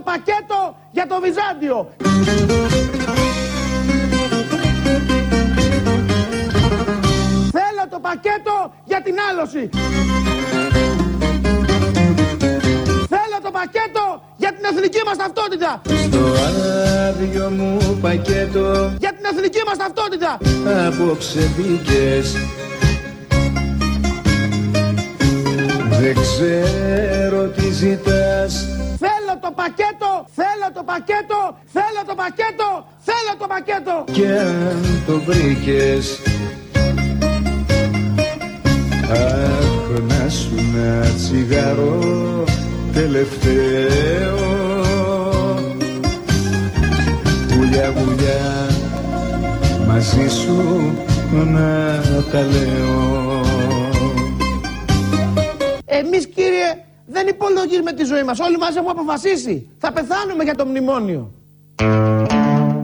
το πακέτο για το Βυζάντιο. Θέλω το πακέτο για την άλωση. Θέλω το πακέτο για την εθνική μας ταυτότητα. Στο άδειο μου πακέτο Για την εθνική μας ταυτότητα. απόψε μπήκες Δεν ξέρω τι ζητάς Θέλω το πακέτο, θέλω το πακέτο, θέλω το πακέτο, θέλω το πακέτο. κι αν το βρήκες Αχ να σου ένα τσιγάρο τελευταίο Γουλιά γουλιά μαζί σου να τα λέω Εμείς κύριε δεν υπολογίζουμε τη ζωή μας. Όλοι μας έχουμε αποφασίσει. Θα πεθάνουμε για το μνημόνιο.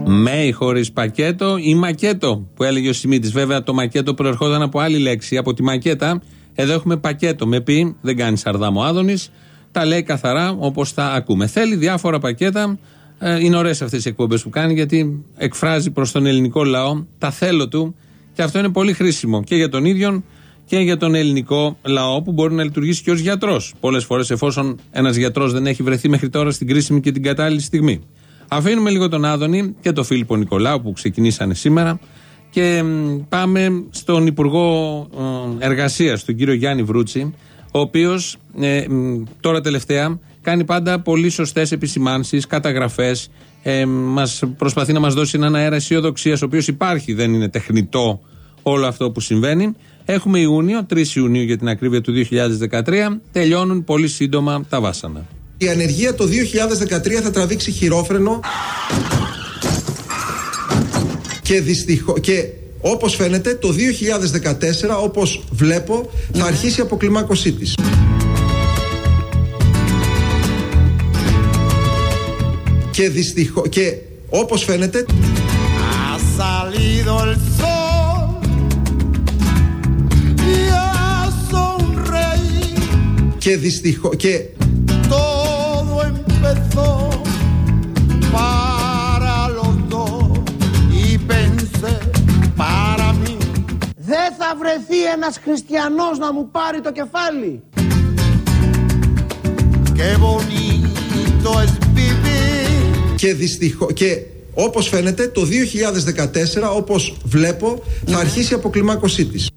Με ή χωρίς πακέτο ή μακέτο που έλεγε ο Σιμίτης. Βέβαια το μακέτο προερχόταν από άλλη λέξη, από τη μακέτα. Εδώ έχουμε πακέτο με πει, δεν κάνεις σαρδάμο Άδωνης. Τα λέει καθαρά όπως τα ακούμε. Θέλει διάφορα πακέτα. Ε, είναι ωραίες αυτές οι εκπομπές που κάνει γιατί εκφράζει προς τον ελληνικό λαό τα θέλω του και αυτό είναι πολύ χρήσιμο και για τον ίδιο και για τον ελληνικό λαό που μπορεί να λειτουργήσει και ως γιατρός. Πολλές φορές εφόσον ένας γιατρός δεν έχει βρεθεί μέχρι τώρα στην κρίσιμη και την κατάλληλη στιγμή. Αφήνουμε λίγο τον Άδωνη και τον Φίλιππο Νικολάου που ξεκινήσανε σήμερα και μ, πάμε στον Υπουργό Εργασίας, τον κύριο Γιάννη Βρούτσι, ο οποίος τώρα τελευταία κάνει πάντα πολύ σωστές επισημάνσεις, καταγραφές. Ε, μας προσπαθεί να μας δώσει έναν αέρα αισιοδοξίας, ο οποίος υπάρχει, δεν είναι τεχνητό όλο αυτό που συμβαίνει. Έχουμε Ιούνιο, 3 Ιουνίου για την ακρίβεια του 2013. Τελειώνουν πολύ σύντομα τα βάσανα. Η ανεργία το 2013 θα τραβήξει χειρόφρενο και δυστυχώ και όπως φαίνεται το 2014 όπως βλέπω θα αρχίσει η αποκλιμάκωσή της. Και δυστυχώ και όπως φαίνεται Ha salido el sol και δυστυχώ και Todo empezó para los dos y pensé para mí. Δεν θα βρεθεί ένας χριστιανός να μου πάρει το κεφάλι. Qué bonito es vivir. και δυστυχώ και όπως φαίνεται το 2014 όπως βλέπω θα αρχίσει η αποκλιμάκωσή της.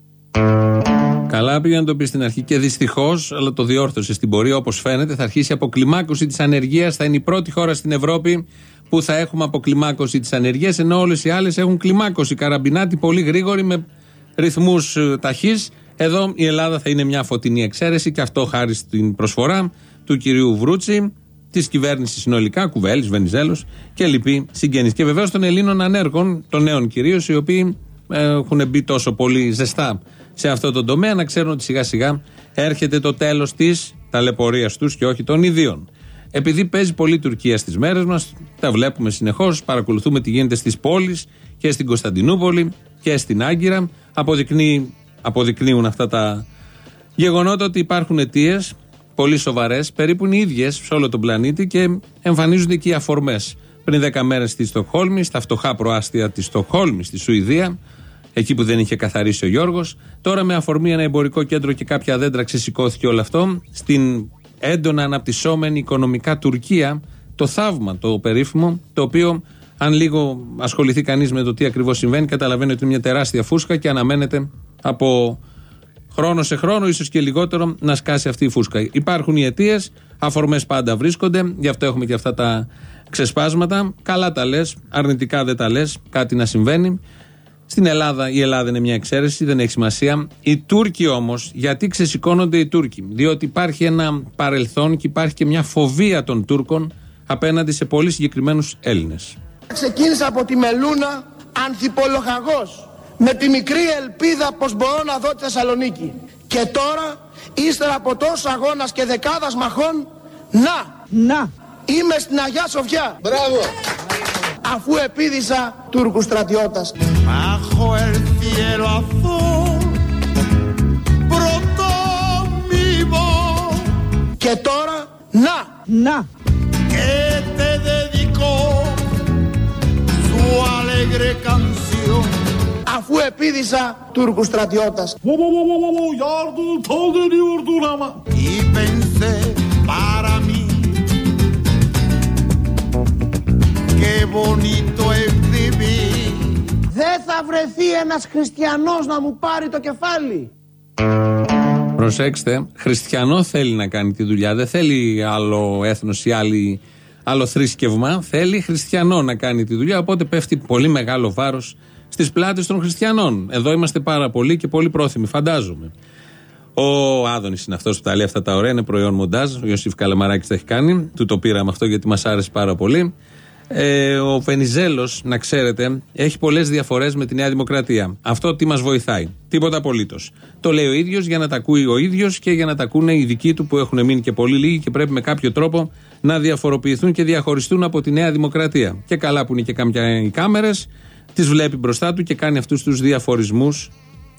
Καλά πήγε να το πεις στην αρχή και δυστυχώς, αλλά το διόρθωσες στην πορεία όπως φαίνεται. Θα αρχίσει η αποκλιμάκωση της ανεργίας. Θα είναι η πρώτη χώρα στην Ευρώπη που θα έχουμε αποκλιμάκωση της ανεργίας, ενώ όλες οι άλλες έχουν κλιμάκωση. Καραμπινάτη πολύ γρήγορη με ρυθμούς ταχύς. Εδώ η Ελλάδα θα είναι μια φωτεινή εξαίρεση και αυτό χάρη στην προσφορά του κυρίου Βρούτσι, της κυβέρνησης συνολικά, Κουβέλης, Βενιζέλος και λοιποί συγγενείς. Και βεβαίως των Ελλήνων ανέργων, των νέων κυρίως, οι οποίοι ε, έχουν μπει τόσο πολύ ζεστά σε αυτό το τομέα, να ξέρουν ότι σιγά σιγά έρχεται το τέλος της ταλαιπωρίας τους και όχι των ιδίων. Επειδή παίζει πολύ η Τουρκία στις μέρες μας, τα βλέπουμε συνεχώς, παρακολουθούμε τι γίνεται στις πόλεις και στην Κωνσταντινούπολη και στην Άγκυρα. Αποδεικνύει, αποδεικνύουν αυτά τα γεγονότα ότι υπάρχουν αιτίες πολύ σοβαρές, περίπου είναι οι ίδιες σε όλο τον πλανήτη και εμφανίζονται και οι αφορμές. Πριν 10 μέρες στη Στοκχόλμη, στα φτωχά προάστια της Στοκχόλμη, στη Σουηδία, εκεί που δεν είχε καθαρίσει ο Γιώργος. Τώρα με αφορμή ένα εμπορικό κέντρο και κάποια δέντρα ξεσηκώθηκε όλο αυτό. Στην έντονα αναπτυσσόμενη οικονομικά Τουρκία, το θαύμα, το περίφημο, το οποίο αν λίγο ασχοληθεί κανείς με το τι ακριβώς συμβαίνει, καταλαβαίνει ότι είναι μια τεράστια φούσκα και αναμένεται από χρόνο σε χρόνο, ίσως και λιγότερο, να σκάσει αυτή η φούσκα. Υπάρχουν οι αιτίες, αφορμές πάντα βρίσκονται, γι' αυτό έχουμε και αυτά τα ξεσπάσματα. Καλά τα λες, αρνητικά δεν τα λες, κάτι να συμβαίνει. Στην Ελλάδα, η Ελλάδα είναι μια εξαίρεση, δεν έχει σημασία. Οι Τούρκοι όμως, γιατί ξεσηκώνονται οι Τούρκοι, Διότι υπάρχει ένα παρελθόν και υπάρχει και μια φοβία των Τούρκων απέναντι σε πολύ συγκεκριμένους Έλληνες. Ξεκίνησα από τη Μελούνα ανθιπολογαγός με τη μικρή ελπίδα πως μπορώ να δω τη Θεσσαλονίκη. Και τώρα, ύστερα από τόσο αγώνας και δεκάδας μαχών, να, να, είμαι στην Αγιά Σοφιά. Μπράβο. Αφού επίδησα Τούρκους στρατιώτας. bajo el cielo azul brotó mi voz. Que tora, na, na. Que te dedicó su alegre canción. A fue pidisa turcos tratiotas. Y pensé para mí, qué bonito Δεν θα βρεθεί ένας χριστιανός να μου πάρει το κεφάλι. Προσέξτε, χριστιανό θέλει να κάνει τη δουλειά. Δεν θέλει άλλο έθνος ή άλλη, άλλο θρησκευμα. Θέλει χριστιανό να κάνει τη δουλειά. Οπότε πέφτει πολύ μεγάλο βάρος στις πλάτες των χριστιανών. Εδώ είμαστε πάρα πολλοί και πολύ πρόθυμοι, φαντάζομαι. Ο Άδωνης είναι αυτός που τα λέει αυτά τα ωραία, είναι προϊόν μοντάζ. Ο Ιωσήφ Καλαμαράκης τα έχει κάνει. Του το πήραμε αυτό γιατί μας άρεσε πάρα πολύ. Ε, ο Βενιζέλος, να ξέρετε, έχει πολλές διαφορές με τη Νέα Δημοκρατία. Αυτό τι μας βοηθάει; Τίποτα απολύτως. Το λέει ο ίδιος για να τα ακούει ο ίδιος και για να τα ακούνε οι δικοί του που έχουν μείνει και πολύ λίγοι και πρέπει με κάποιο τρόπο να διαφοροποιηθούν και διαχωριστούν από τη Νέα Δημοκρατία. Και καλά που είναι και κάποια οι κάμερες, τις βλέπει μπροστά του και κάνει αυτούς τους διαφορισμού.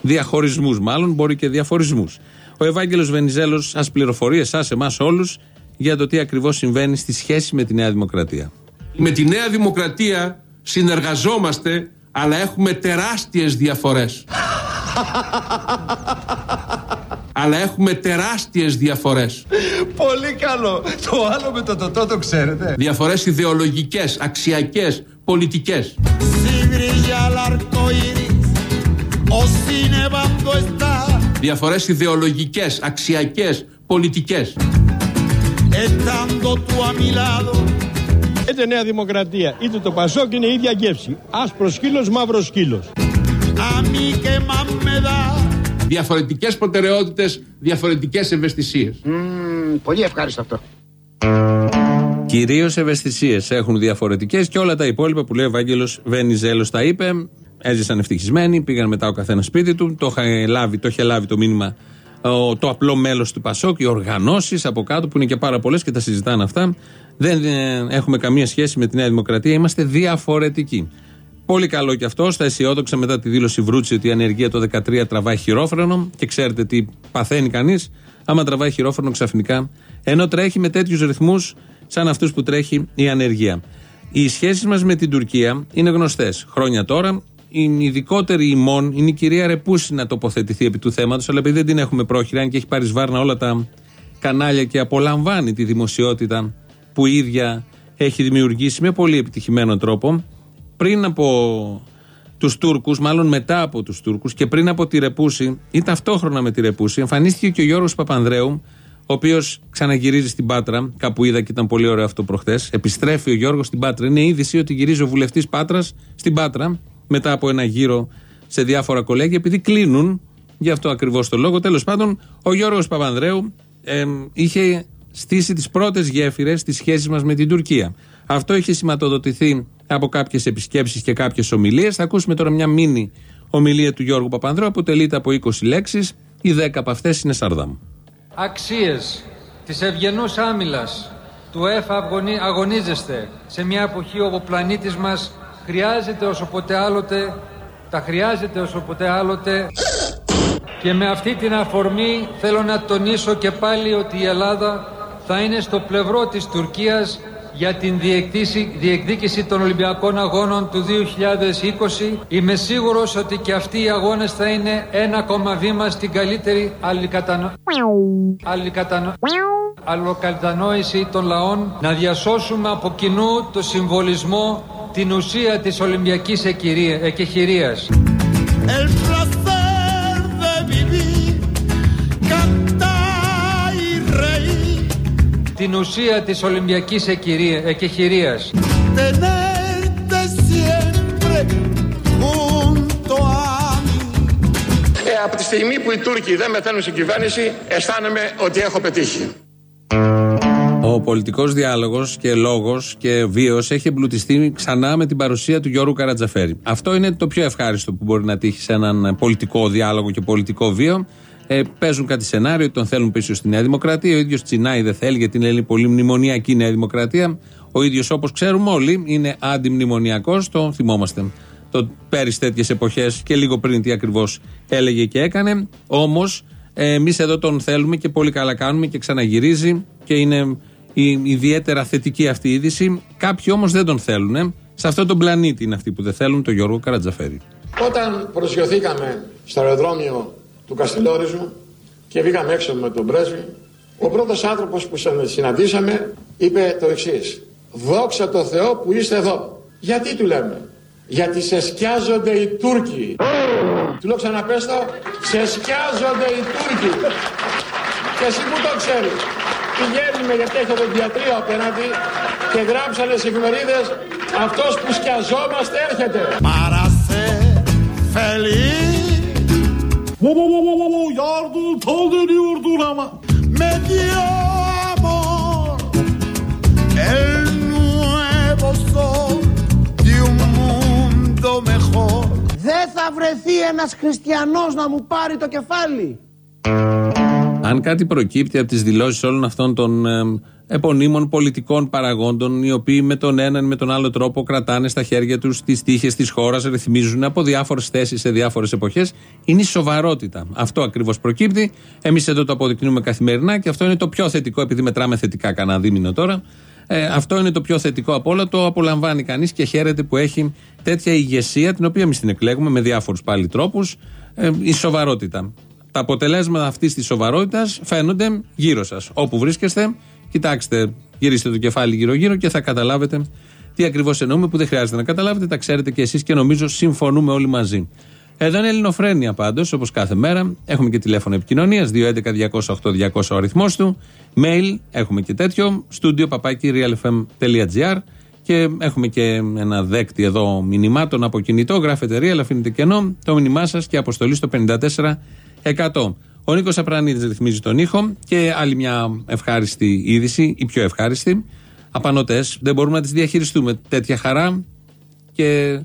Διαχωρισμούς, μάλλον, μπορεί και διαφορισμού. Ο Ευάγγελος Βενιζέλος σα πληροφορεί εσάς, εμάς όλους, για το τι ακριβώς συμβαίνει στη σχέση με τη Νέα Δημοκρατία. Με τη Νέα Δημοκρατία συνεργαζόμαστε, αλλά έχουμε τεράστιες διαφορές. αλλά έχουμε τεράστιες διαφορές. Πολύ καλό. Το άλλο με το τοτό το ξέρετε. Διαφορές ιδεολογικές, αξιακές, πολιτικές. Si brilla el arco iris o si nevando está, Διαφορές ιδεολογικές, αξιακές, πολιτικές. estando tú a mi lado, Είτε Νέα Δημοκρατία είτε το Πασόκ είναι η ίδια γεύση. Άσπρος σκύλος, μαύρος σκύλος. a mí que más me da. Διαφορετικές προτεραιότητες, διαφορετικές ευαισθησίες. Πολύ ευχάριστο αυτό. Κυρίως ευαισθησίες έχουν διαφορετικές και όλα τα υπόλοιπα που λέει ο Ευάγγελος Βενιζέλος τα είπε. Έζησαν ευτυχισμένοι, πήγαν μετά ο καθένας σπίτι του. Το είχε λάβει το, είχε λάβει το μήνυμα ο- το απλό μέλος του Πασόκ, οι οργανώσεις από κάτω που είναι και πάρα πολλές και τα συζητάνε αυτά. Δεν ε, έχουμε καμία σχέση με τη Νέα Δημοκρατία, είμαστε διαφορετικοί. Πολύ καλό και αυτό. Στα αισιόδοξα μετά τη δήλωση Βρούτση ότι η ανεργία το 13 τραβάει χειρόφρενο και ξέρετε τι παθαίνει κανείς άμα τραβάει χειρόφρενο ξαφνικά. Ενώ τρέχει με τέτοιους ρυθμούς σαν αυτούς που τρέχει η ανεργία. Οι σχέσεις μας με την Τουρκία είναι γνωστές. Χρόνια τώρα, η ειδικότερη ημών είναι η κυρία Ρεπούση να τοποθετηθεί επί του θέματος, αλλά επειδή δεν την έχουμε πρόχειρα, αν και έχει πάρει σβάρνα όλα τα κανάλια και απολαμβάνει τη δημοσιότητα που η ίδια έχει δημιουργήσει με πολύ επιτυχημένο τρόπο, πριν από τους Τούρκους, μάλλον μετά από τους Τούρκους και πριν από τη Ρεπούση ή ταυτόχρονα με τη Ρεπούση, εμφανίστηκε και ο Γιώργος Παπανδρέου, ο οποίος ξαναγυρίζει στην Πάτρα. Κάπου είδα και ήταν πολύ ωραίο αυτό προχθέ. Επιστρέφει ο Γιώργος στην Πάτρα. Είναι είδηση ότι γυρίζει ο βουλευτής Πάτρας στην Πάτρα μετά από ένα γύρο σε διάφορα κολέγια, επειδή κλείνουν γι' αυτό ακριβώς το λόγο. Τέλος πάντων, ο Γιώργος Παπανδρέου εμ, είχε στήσει τις πρώτες γέφυρες τη σχέση μας με την Τουρκία. Αυτό είχε σηματοδοτηθεί από κάποιες επισκέψεις και κάποιες ομιλίες. Θα ακούσουμε τώρα μια μίνι ομιλία του Γιώργου Παπανδρέου. Αποτελείται από 20 λέξεις. Οι 10 από αυτές είναι σαρδάμ. αξίες της ευγενούς άμυλας του ΕΦ αγωνι- αγωνίζεστε σε μια εποχή όπου ο πλανήτης μας χρειάζεται όσο ποτέ άλλοτε τα χρειάζεται όσο ποτέ άλλοτε και με αυτή την αφορμή θέλω να τονίσω και πάλι ότι η Ελλάδα θα είναι στο πλευρό της Τουρκίας για την διεκδίση- διεκδίκηση των Ολυμπιακών Αγώνων του 2020. Είμαι σίγουρος ότι και αυτοί οι αγώνες θα είναι ένα ακόμα βήμα στην καλύτερη αλληλικατανο... αλληλικατανο... αλληλοκατανόηση των λαών να διασώσουμε από κοινού το συμβολισμό την ουσία της Ολυμπιακής εκκυρία- εκεχηρίας. El την ουσία της Ολυμπιακής εκκυρία- εκεχηρίας. tenerte siempre junto a mí. Ε, από τη στιγμή που οι Τούρκοι δεν μεταίνουν στην κυβέρνηση, αισθάνομαι ότι έχω πετύχει. Ο πολιτικός διάλογος και λόγος και βίος έχει εμπλουτιστεί ξανά με την παρουσία του Γιώργου Καρατζαφέρη. Αυτό είναι το πιο ευχάριστο που μπορεί να τύχει σε έναν πολιτικό διάλογο και πολιτικό βίο. Ε, παίζουν κάτι σενάριο ότι τον θέλουν πίσω στη Νέα Δημοκρατία. Ο ίδιος τσινάει δεν θέλει γιατί είναι πολύ μνημονιακή η Νέα Δημοκρατία. Ο ίδιος όπως ξέρουμε όλοι είναι αντιμνημονιακός, το θυμόμαστε. Το πέρυσι τέτοιες εποχές και λίγο πριν τι ακριβώς έλεγε και έκανε. Όμως εμείς εδώ τον θέλουμε και πολύ καλά κάνουμε και ξαναγυρίζει και είναι η ιδιαίτερα θετική αυτή η είδηση. Κάποιοι όμως δεν τον θέλουν. Σε αυτόν τον πλανήτη είναι αυτοί που δεν θέλουν, τον Γιώργο Καρατζαφέρη. Όταν προσγειωθήκαμε στο αεροδρόμιο του Καστελόριζου και βγήκαμε έξω με τον πρέσβη, ο πρώτος άνθρωπος που συναντήσαμε είπε το εξής. Δόξα τω Θεώ που είστε εδώ. Γιατί του λέμε; Γιατί σε σκιάζονται οι Τούρκοι. Του λέω ξαναπέστο, σε σκιάζονται οι Τούρκοι. Και εσύ που το ξέρεις. Πηγαίνουμε γιατί έχω το διατρίο απέναντι και γράψανε σε εφημερίδες αυτός που σκιαζόμαστε έρχεται. Para Μου έβοσα. Δεν θα βρεθεί ένας Χριστιανός να μου πάρει το κεφάλι. Αν κάτι προκύπτει από τις δηλώσεις όλων αυτών των ε, επωνύμων πολιτικών παραγόντων, οι οποίοι με τον έναν ή με τον άλλο τρόπο κρατάνε στα χέρια τους τις τύχες της χώρας, ρυθμίζουν από διάφορες θέσεις σε διάφορες εποχές, είναι η σοβαρότητα. Αυτό ακριβώς προκύπτει. Εμείς εδώ το αποδεικνύουμε καθημερινά και αυτό είναι το πιο θετικό, επειδή μετράμε θετικά κανένα δίμηνο τώρα. Ε, αυτό είναι το πιο θετικό από όλα. Το απολαμβάνει κανείς και χαίρεται που έχει τέτοια ηγεσία, την οποία εμείς την εκλέγουμε με διάφορους πάλι τρόπους. Ε, η σοβαρότητα. Τα αποτελέσματα αυτής της σοβαρότητας φαίνονται γύρω σας. Όπου βρίσκεστε, κοιτάξτε, γυρίστε το κεφάλι γύρω-γύρω και θα καταλάβετε τι ακριβώς εννοούμε, που δεν χρειάζεται να καταλάβετε, τα ξέρετε και εσείς και νομίζω συμφωνούμε όλοι μαζί. Εδώ είναι Ελληνοφρένια πάντως, όπως κάθε μέρα. Έχουμε και τηλέφωνο επικοινωνίας, 211-208-200 ο αριθμός του. Mail, έχουμε και τέτοιο. Studio παπάκι realfm.gr. Και έχουμε και ένα δέκτη εδώ μηνυμάτων από κινητό. Γράφετε real, αφήνετε κενό. Το μήνυμά σας και αποστολή στο 54%. Ο Νίκος Απρανίδης ρυθμίζει τον ήχο και άλλη μια ευχάριστη είδηση, η πιο ευχάριστη. Απανοτές, δεν μπορούμε να τις διαχειριστούμε. Τέτοια χαρά και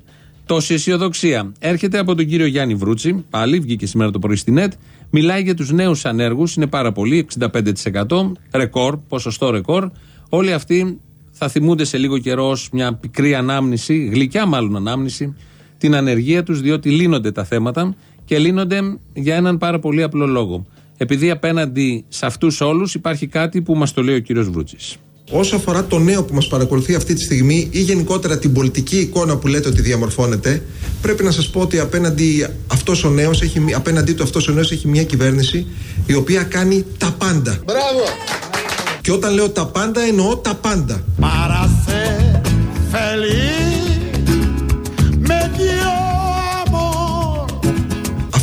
τόση αισιοδοξία. Έρχεται από τον κύριο Γιάννη Βρούτσι, πάλι βγήκε σήμερα το πρωί στη ΝΕΤ. Μιλάει για τους νέους ανέργους, είναι πάρα πολλοί, 65%. Ρεκόρ, ποσοστό ρεκόρ. Όλοι αυτοί θα θυμούνται σε λίγο καιρό ως μια πικρή ανάμνηση, γλυκιά μάλλον ανάμνηση, την ανεργία τους, διότι λύνονται τα θέματα και λύνονται για έναν πάρα πολύ απλό λόγο. Επειδή απέναντι σε αυτούς όλους υπάρχει κάτι που μας το λέει ο κύριος Βρούτση. Όσο αφορά το νέο που μας παρακολουθεί αυτή τη στιγμή ή γενικότερα την πολιτική εικόνα που λέτε ότι διαμορφώνεται, πρέπει να σας πω ότι απέναντι, αυτός ο νέος έχει, απέναντί του αυτός ο νέος έχει μια κυβέρνηση η οποία κάνει τα πάντα. Μπράβο! Και όταν λέω τα πάντα εννοώ τα πάντα. Para ser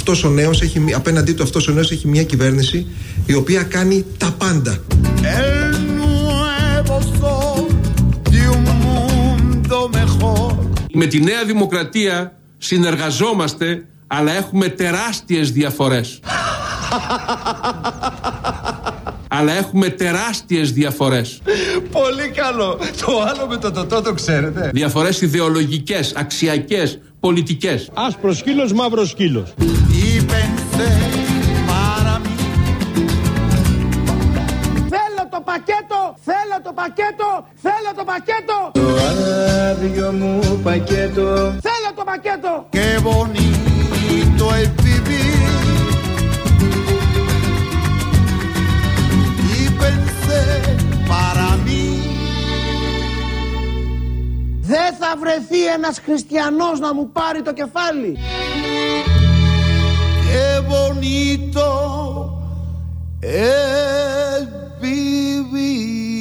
Αυτός ο νέος έχει, απέναντί του αυτός ο νέος έχει μια κυβέρνηση η οποία κάνει τα πάντα. El nuevo sol de un mundo mejor. Με τη Νέα Δημοκρατία συνεργαζόμαστε, αλλά έχουμε τεράστιες διαφορές. αλλά έχουμε τεράστιες διαφορές. Πολύ καλό. Το άλλο με το τοτό το ξέρετε. Διαφορές ιδεολογικές, αξιακές, πολιτικές. Άσπρος σκύλος, μαύρος σκύλος. Θέλω το πακέτο, θέλω το πακέτο, Το άδειο μου πακέτο θέλω το πακέτο. Qué bonito es vivir. Y pensé para mí. Δεν θα βρεθεί ένας χριστιανός να μου πάρει το κεφάλι. Qué bonito es vivir.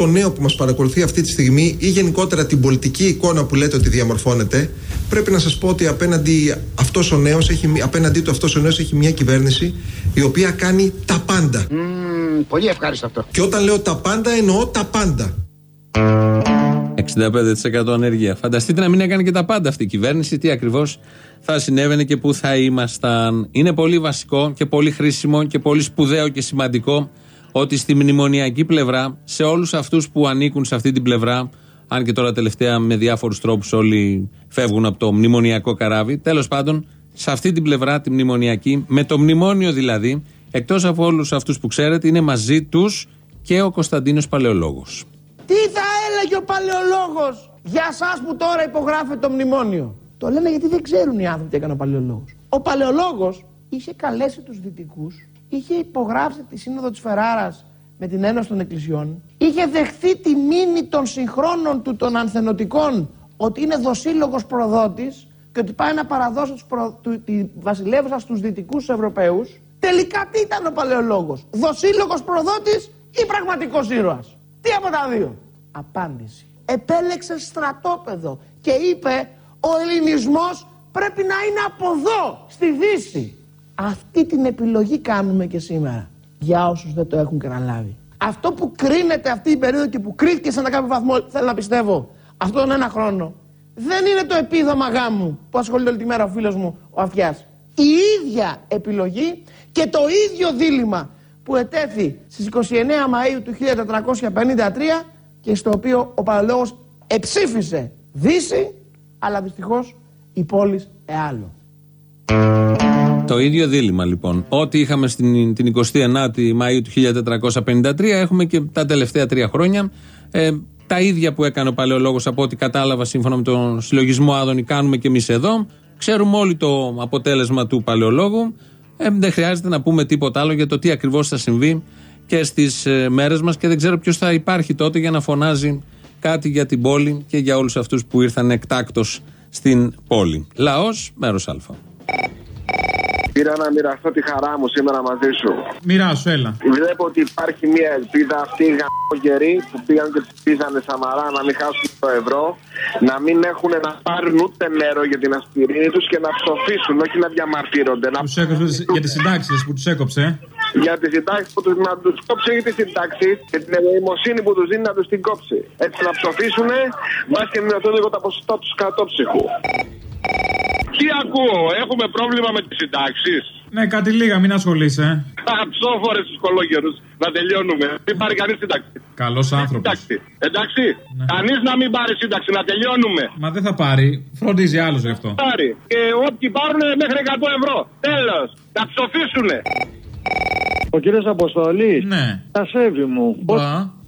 Το νέο που μας παρακολουθεί αυτή τη στιγμή ή γενικότερα την πολιτική εικόνα που λέτε ότι διαμορφώνεται, πρέπει να σας πω ότι απέναντι, αυτός ο νέος έχει, απέναντί του αυτός ο νέος έχει μια κυβέρνηση η οποία κάνει τα πάντα. πολύ ευχάριστο αυτό. Και όταν λέω τα πάντα εννοώ τα πάντα. 65% ανεργία. Φανταστείτε να μην έκανε και τα πάντα αυτή η κυβέρνηση, τι ακριβώς θα συνέβαινε και πού θα ήμασταν. Είναι πολύ βασικό και πολύ χρήσιμο και πολύ σπουδαίο και σημαντικό ότι στη μνημονιακή πλευρά, σε όλους αυτούς που ανήκουν σε αυτή την πλευρά, αν και τώρα τελευταία με διάφορους τρόπους όλοι φεύγουν από το μνημονιακό καράβι, τέλος πάντων, σε αυτή την πλευρά, τη μνημονιακή, με το μνημόνιο δηλαδή, εκτός από όλους αυτούς που ξέρετε, είναι μαζί τους και ο Κωνσταντίνος Παλαιολόγος. Τι θα έλεγε ο παλαιολόγος για εσά που τώρα υπογράφετε το μνημόνιο; Το λένε γιατί δεν ξέρουν οι άνθρωποι τι έκανε ο παλαιολόγος. Ο παλαιολόγος είχε καλέσει τους δυτικούς, είχε υπογράψει τη σύνοδο της Φεράρας με την Ένωση των Εκκλησιών, είχε δεχθεί τη μήνυ των συγχρόνων του των ανθενωτικών ότι είναι δοσύλλογος προδότης και ότι πάει να παραδώσει τους προ... του... τη βασιλεύουσα στους δυτικούς Ευρωπαίους. Τελικά τι ήταν ο παλαιολόγος, δοσύλλογος προδότης ή πραγματικός ήρωας; Τι από τα δύο; Απάντηση. Επέλεξε στρατόπεδο και είπε ο ελληνισμός πρέπει να είναι από εδώ, στη Δύση. Αυτή την επιλογή κάνουμε και σήμερα. Για όσους δεν το έχουν καταλάβει. Αυτό που κρίνεται αυτή η περίοδο και που κρίθηκε σε ένα κάποιο βαθμό, θέλω να πιστεύω, αυτόν τον ένα χρόνο, δεν είναι το επίδομα γάμου που ασχολείται όλη τη μέρα ο φίλος μου ο Αφιάς. Η ίδια επιλογή και το ίδιο δίλημα που ετέθη στις 29 Μαΐου του 1453 και στο οποίο ο παραλόγος εψήφισε Δύση, αλλά δυστυχώς η πόλης εάλλο. Το ίδιο δίλημα λοιπόν. Ό,τι είχαμε στην, την 29η Μαΐου του 1453 έχουμε και τα τελευταία τρία χρόνια. Ε, τα ίδια που έκανε ο παλαιολόγος από ό,τι κατάλαβα σύμφωνα με τον συλλογισμό Άδωνη κάνουμε και εμείς εδώ. Ξέρουμε όλοι το αποτέλεσμα του παλαιολόγου. Ε, δεν χρειάζεται να πούμε τίποτα άλλο για το τι ακριβώς θα συμβεί και στις ε, μέρες μας και δεν ξέρω ποιος θα υπάρχει τότε για να φωνάζει κάτι για την πόλη και για όλους αυτούς που ήρθαν εκτάκτος στην πόλη. Λαός, μέρος Α. Πήρα να μοιραστώ τη χαρά μου σήμερα μαζί σου. Μοιράσου, έλα. Βλέπω ότι υπάρχει μια ελπίδα αυτοί οι γαμογεροί που πήγαν και ψηφίσανε Σαμαρά να μην χάσουν το ευρώ, να μην έχουν να πάρουν ούτε νερό για την ασπιρίνη τους και να ψοφήσουν, όχι να διαμαρτύρονται. Να... Τους έκοψε για τις συντάξεις που τους έκοψε. Για τις συντάξεις που τους να τους κόψει για τις συντάξεις και την ελεημοσύνη που τους δίνει να τους την κόψει. Έτσι να ψοφήσουν, μπα και μειωθούν λίγο τα ποσοστά τους κατόψυχου. Τι ακούω, έχουμε πρόβλημα με τις συντάξεις; Ναι, κάτι λίγα, μην ασχολείσαι. Ψόφορες ψυχολόγερου. Να τελειώνουμε. Μην πάρει κανείς σύνταξη. Καλός άνθρωπος. Εντάξει. Εντάξει. Ναι. Κανείς να μην πάρει σύνταξη, να τελειώνουμε. Μα δεν θα πάρει. Φροντίζει άλλος γι' αυτό. Πάρει. Και όποιοι πάρουν μέχρι 100 ευρώ. Τέλος. Θα ψοφήσουνε. Ο κύριος Αποστολή. Ναι. Τα σέβη μου. Πώς...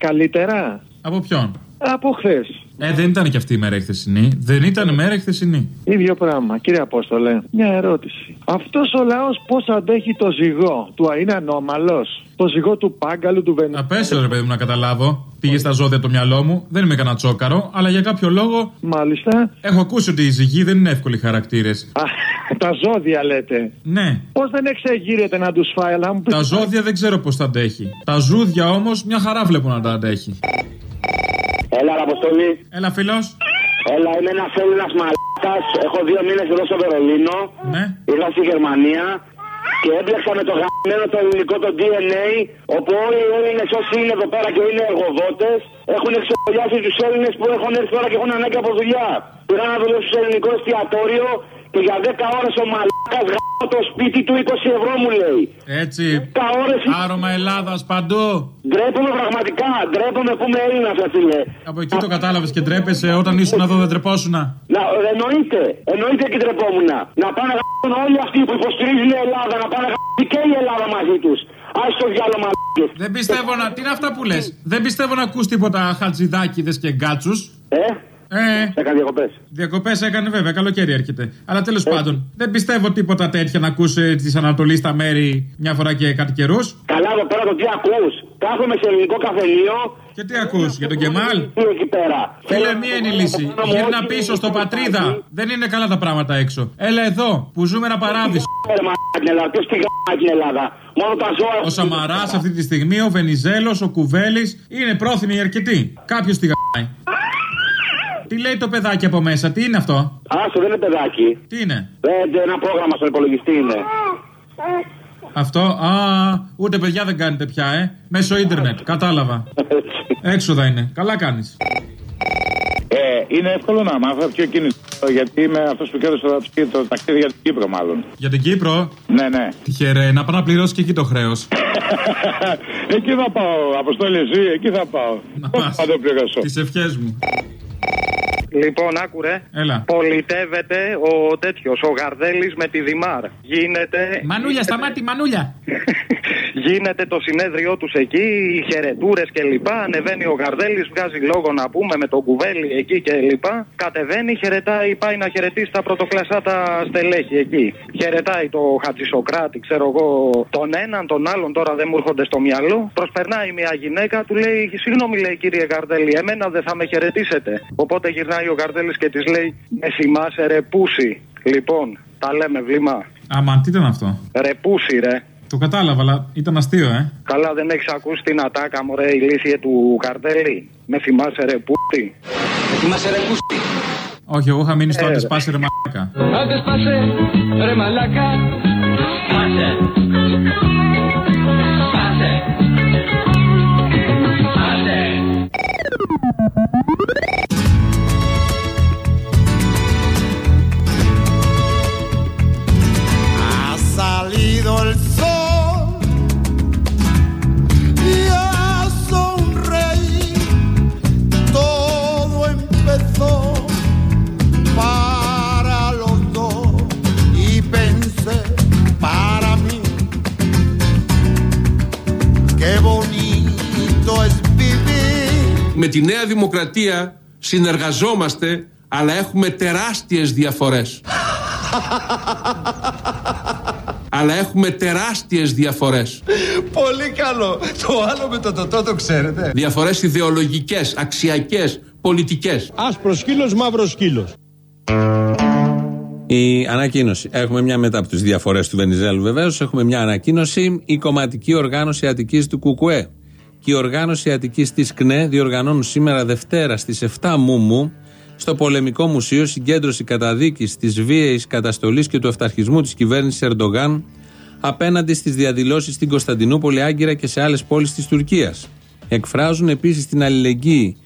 Καλύτερα. Από ποιον; Από χθες. Ε, δεν ήταν και αυτή η μέρα η χθεσινή. Δεν ήταν μέρα η χθεσινή. Ίδιο πράγμα. Κύριε Απόστολε, μια ερώτηση. Αυτός ο λαός πώς αντέχει το ζυγό του είναι ανώμαλος; Το ζυγό του πάγκαλου, του βενιζέλου. Απέσιο ρε παιδί μου να καταλάβω. Πήγε στα ζώδια το μυαλό μου. Δεν είμαι κανένα τσόκαρο, αλλά για κάποιο λόγο. Μάλιστα. Έχω ακούσει ότι οι ζυγοί δεν είναι εύκολοι χαρακτήρες. Τα ζώδια λέτε. Ναι. Πώς δεν εξεγείρεται να τους φάει, αλλά μου Τα ζώδια δεν ξέρω πώς τα αντέχει. Τα ζούδια όμως μια χαρά βλέπω να τα αντέχει. Έλα, Αποστολή. Έλα, φίλος. Έλα, είμαι ένας Έλληνας μαλάκας. Έχω δύο μήνες εδώ στο Βερολίνο. Ναι. Ήρθα στη Γερμανία και έπλεξα με το γαμμένο το ελληνικό το DNA. Όπου όλοι οι Έλληνες όσοι είναι εδώ πέρα και είναι εργοδότες έχουν εξοπλιάσει τους Έλληνες που έχουν έρθει τώρα και έχουν ανάγκη από δουλειά. Πήραν να δουλέψουν σε ελληνικό εστιατόριο και για 10 ώρες ο μαλάκας γάμω το σπίτι του 20 ευρώ μου λέει. Έτσι. 10 ώρες... Άρωμα Ελλάδας παντού. Ντρέπομαι πραγματικά. Ντρέπομαι που είμαι Έλληνα, φίλε. Από εκεί το κατάλαβες και ντρέπεσαι όταν ήσουν εδώ δεν τρεπόσουνα. Να, εννοείται, εννοείται και τρεπόμουν. Να πάνε να όλοι αυτοί που υποστηρίζουν η Ελλάδα, να πάνε να και η Ελλάδα μαζί τους. Α το διάλογο μαλάκες. Δεν πιστεύω να. Τι είναι αυτά που λες; Δεν πιστεύω να ακούς τίποτα χατζηδάκιδε και γκάτσους. Ε, ε, έκανε διακοπές. Διακοπές έκανε βέβαια, καλοκαίρι έρχεται. Αλλά τέλος πάντων, δεν πιστεύω τίποτα τέτοια να ακούσει της Ανατολής στα μέρη μια φορά και κάτι καιρούς. Καλά, εδώ πέρα το τι ακούς. Κάθομαι σε ελληνικό καφενείο. Και τι ακούς, για τον Κεμάλ; Εκεί πέρα. Φίλε, μία είναι η λύση. Γύρνα πίσω στο πατρίδα. Δεν είναι καλά τα πράγματα έξω. Έλα εδώ, που ζούμε ένα παράδεισο. Μόνο τα ζώα. Ο Σαμαράς αυτή τη στιγμή, ο Βενιζέλος, ο Κουβέλης είναι πρόθυμοι αρκετοί. Κάποιος τη γαμπάει. Τι λέει το παιδάκι από μέσα, τι είναι αυτό; Άσο, δεν είναι παιδάκι. Τι είναι; Ε, ένα πρόγραμμα στον υπολογιστή είναι. Αυτό, α, ούτε παιδιά δεν κάνετε πια, ε. Μέσω ίντερνετ, κατάλαβα. Έξοδα είναι. Καλά κάνεις. Είναι εύκολο να μάθω πιο κινητό γιατί είμαι αυτός που κέρδισε το, το ταξίδι για την Κύπρο, μάλλον. Για την Κύπρο; Ναι, ναι. Τυχερέ, να πάω να πληρώσει και εκεί το χρέος. εκεί θα πάω, Αποστόλη, εσύ, εκεί θα πάω. Πώς θα το πληρώσω; Τις ευχές μου. Λοιπόν, άκουρε. Έλα. Πολιτεύεται ο τέτοιος, ο Γαρδέλης με τη Δημάρ. Γίνεται. Μανούλια, σταμάτη, μανούλια. Γίνεται το συνέδριό τους εκεί, οι χαιρετούρες κλπ. Ανεβαίνει ο Γαρδέλης, βγάζει λόγο να πούμε με τον κουβέλι εκεί κλπ. Κατεβαίνει, χαιρετάει, πάει να χαιρετήσει τα πρωτοκλασσά τα στελέχη εκεί. Χαιρετάει το Χατζησοκράτη, ξέρω εγώ, τον έναν, τον άλλον τώρα δεν μου έρχονται στο μυαλό. Προσπερνάει μια γυναίκα, του λέει: Συγγνώμη, λέει κύριε Γαρδέλη, εμένα δεν θα με χαιρετήσετε. Οπότε γυρνάει ο Γαρδέλης και της λέει: Με θυμάσαι ρε πούσι. Λοιπόν, τα λέμε βλήμα. Αμαν, τι ήταν αυτό. Ρε πούσι, ρε. Το κατάλαβα, αλλά ήταν αστείο, ε. Καλά, δεν έχεις ακούσει την ατάκα μου, ρε ηλίθιε του Καρτέλη. Με θυμάσαι, ρε πούτι. Με θυμάσαι, ρε πούστη. Όχι, εγώ είχα μείνει στο Ε, άντε ρε. σπάσει ρε μαλάκα. Άντε σπάσε, ρε μαλάκα. Σπάσε. Σπάσε. Σπάσε. Τη Νέα Δημοκρατία συνεργαζόμαστε, αλλά έχουμε τεράστιες διαφορές. αλλά έχουμε τεράστιες διαφορές. Πολύ καλό. Το άλλο με το τοτό το ξέρετε. Διαφορές ιδεολογικές, αξιακές, πολιτικές. Άσπρος σκύλος, μαύρος σκύλος. Η ανακοίνωση. Έχουμε μια μετά από τις διαφορές του Βενιζέλου βεβαίως. Έχουμε μια ανακοίνωση. Η κομματική οργάνωση Αττικής του Κουκουέ και η οργάνωση Αττικής της ΚΝΕ διοργανώνουν σήμερα Δευτέρα στις 7 Μούμου στο Πολεμικό Μουσείο συγκέντρωση καταδίκης της βίαιης καταστολής και του αυταρχισμού της κυβέρνησης Ερντογάν απέναντι στις διαδηλώσεις στην Κωνσταντινούπολη, Άγκυρα και σε άλλες πόλεις της Τουρκίας. Εκφράζουν επίσης την αλληλεγγύη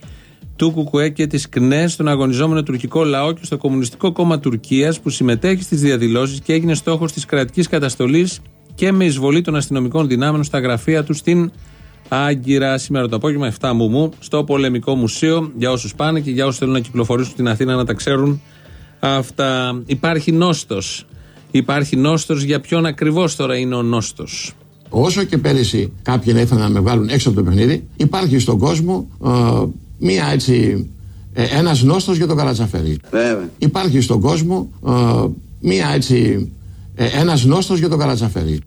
του ΚΚΕ και της ΚΝΕ στον αγωνιζόμενο τουρκικό λαό και στο Κομμουνιστικό Κόμμα Τουρκίας που συμμετέχει στις διαδηλώσεις και έγινε στόχος της κρατικής καταστολής και με εισβολή των αστυνομικών δυνάμεων στα γραφεία τους στην Άγκυρα. Σήμερα το απόγευμα, 7 Μουμού, στο Πολεμικό Μουσείο. Για όσους πάνε και για όσους θέλουν να κυκλοφορήσουν στην Αθήνα να τα ξέρουν αυτά. Υπάρχει νόστος. Υπάρχει νόστος. Για ποιον ακριβώς τώρα είναι ο νόστος; Όσο και πέρυσι κάποιοι να ήθελαν να με βάλουν έξω από το παιχνίδι, υπάρχει στον κόσμο ε, μία έτσι. Ε, ένας νόστος για τον Καρατζαφέρη. Υπάρχει στον κόσμο ε, μία έτσι. Ε, ένας νόστος για τον Καρατζαφέρη.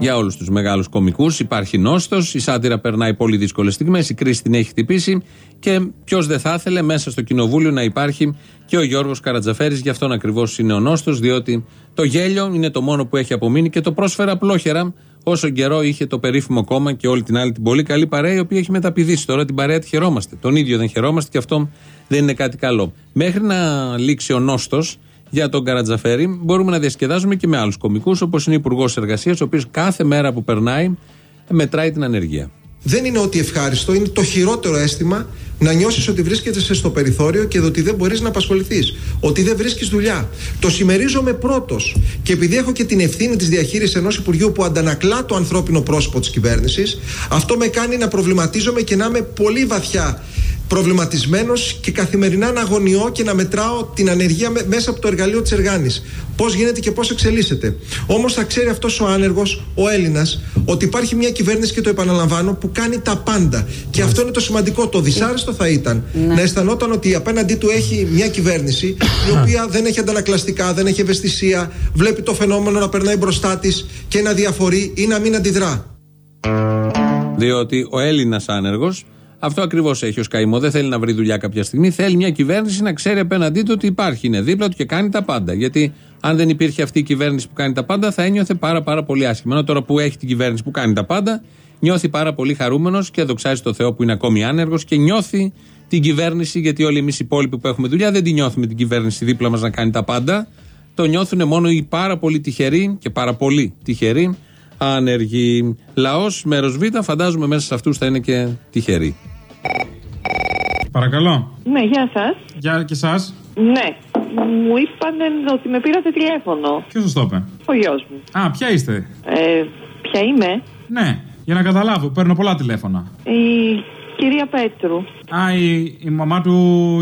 Για όλους τους μεγάλους κομικούς υπάρχει νόστος. Η σάτυρα περνάει πολύ δύσκολες στιγμές. Η κρίση την έχει χτυπήσει. Και ποιος δεν θα ήθελε μέσα στο κοινοβούλιο να υπάρχει και ο Γιώργος Καρατζαφέρης. Γι' αυτόν ακριβώς είναι ο νόστος, διότι το γέλιο είναι το μόνο που έχει απομείνει και το πρόσφερα απλόχερα όσο καιρό είχε το περίφημο κόμμα και όλη την άλλη την πολύ καλή παρέα, η οποία έχει μεταπηδήσει τώρα. Την παρέα τη χαιρόμαστε. Τον ίδιο δεν χαιρόμαστε και αυτό δεν είναι κάτι καλό. Μέχρι να λήξει ο νόστος, για τον Καρατζαφέρη, μπορούμε να διασκεδάζουμε και με άλλους κομικούς, όπως είναι ο Υπουργός Εργασίας, ο οποίος κάθε μέρα που περνάει μετράει την ανεργία. Δεν είναι ότι ευχάριστο, είναι το χειρότερο αίσθημα να νιώσεις ότι βρίσκεσαι στο περιθώριο και ότι δεν μπορείς να απασχοληθείς. Ότι δεν βρίσκεις δουλειά. Το συμμερίζομαι πρώτος. Και επειδή έχω και την ευθύνη της διαχείρισης ενός Υπουργείου που αντανακλά το ανθρώπινο πρόσωπο της κυβέρνησης, αυτό με κάνει να προβληματίζομαι και να είμαι πολύ βαθιά προβληματισμένος και καθημερινά να αγωνιώ και να μετράω την ανεργία με- μέσα από το εργαλείο της Εργάνης. Πώς γίνεται και πώς εξελίσσεται. Όμως θα ξέρει αυτός ο άνεργος, ο Έλληνας, ότι υπάρχει μια κυβέρνηση και το επαναλαμβάνω που κάνει τα πάντα. Και αυτό είναι το σημαντικό. Το δυσάρεστο θα ήταν να αισθανόταν ότι απέναντί του έχει μια κυβέρνηση η οποία δεν έχει αντανακλαστικά, δεν έχει ευαισθησία, βλέπει το φαινόμενο να περνάει μπροστά της και να διαφορεί ή να μην αντιδρά. Διότι ο Έλληνας άνεργος αυτό ακριβώς έχει ως καημό. Δεν θέλει να βρει δουλειά κάποια στιγμή. Θέλει μια κυβέρνηση να ξέρει απέναντί του ότι υπάρχει, είναι δίπλα του και κάνει τα πάντα. Γιατί αν δεν υπήρχε αυτή η κυβέρνηση που κάνει τα πάντα, θα ένιωθε πάρα, πάρα πολύ άσχημα. Ενώ τώρα που έχει την κυβέρνηση που κάνει τα πάντα, νιώθει πάρα πολύ χαρούμενος και δοξάζει το Θεό που είναι ακόμη άνεργος και νιώθει την κυβέρνηση, γιατί όλοι εμείς οι υπόλοιποι που έχουμε δουλειά δεν την νιώθουμε την κυβέρνηση δίπλα μας να κάνει τα πάντα. Το νιώθουν μόνο οι πάρα πολύ τυχεροί και πάρα πολύ τυχεροί άνεργοι. Λαός, μέρος Β, φαντάζομαι μέσα σε αυτούς θα είναι και τυχεροί. Παρακαλώ. Ναι, γεια σας. Γεια και εσά. Ναι. Μου είπαν ότι με πήρατε τηλέφωνο. Ποιος σας το είπε; Ο γιος μου. Α, ποια είστε; Ε, ποια είμαι; Ναι, για να καταλάβω. Παίρνω πολλά τηλέφωνα. Η κυρία Πέτρου. Α, η, η μαμά του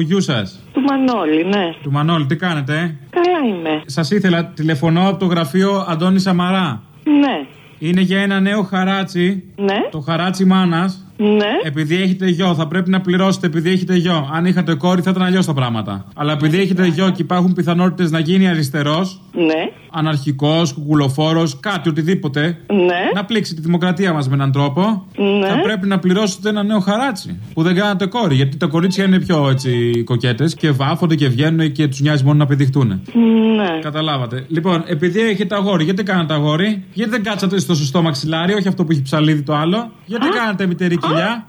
γιου σας. Του Μανώλη, ναι. Του Μανώλη, τι κάνετε. ε; Καλά είμαι. Σας ήθελα τηλεφωνώ από το γραφείο Αντώνη Σαμαρά. Ναι. Είναι για ένα νέο χαράτσι. Ναι. Το χαράτσι μάνας. Ναι. Επειδή έχετε γιο, θα πρέπει να πληρώσετε επειδή έχετε γιο. Αν είχατε κόρη, θα ήταν αλλιώς τα πράγματα. Αλλά επειδή έχετε γιο και υπάρχουν πιθανότητες να γίνει αριστερός, Ναι. αναρχικός, κουκουλοφόρος, κάτι οτιδήποτε. Ναι. Να πλήξει τη δημοκρατία μας με έναν τρόπο. Ναι. Θα πρέπει να πληρώσετε ένα νέο χαράτσι. Που δεν κάνατε κόρη. Γιατί τα κορίτσια είναι πιο έτσι κοκέτες και βάφονται και βγαίνουν και τους νοιάζει μόνο να πηδηχτούν. Ναι. Καταλάβατε. Λοιπόν, επειδή έχετε αγόρι, γιατί κάνατε αγόρι, γιατί δεν κάτσατε στο σωστό μαξιλάρι, όχι αυτό που έχει ψαλίδι το άλλο; Γιατί κάνατε μητερή κοιλιά.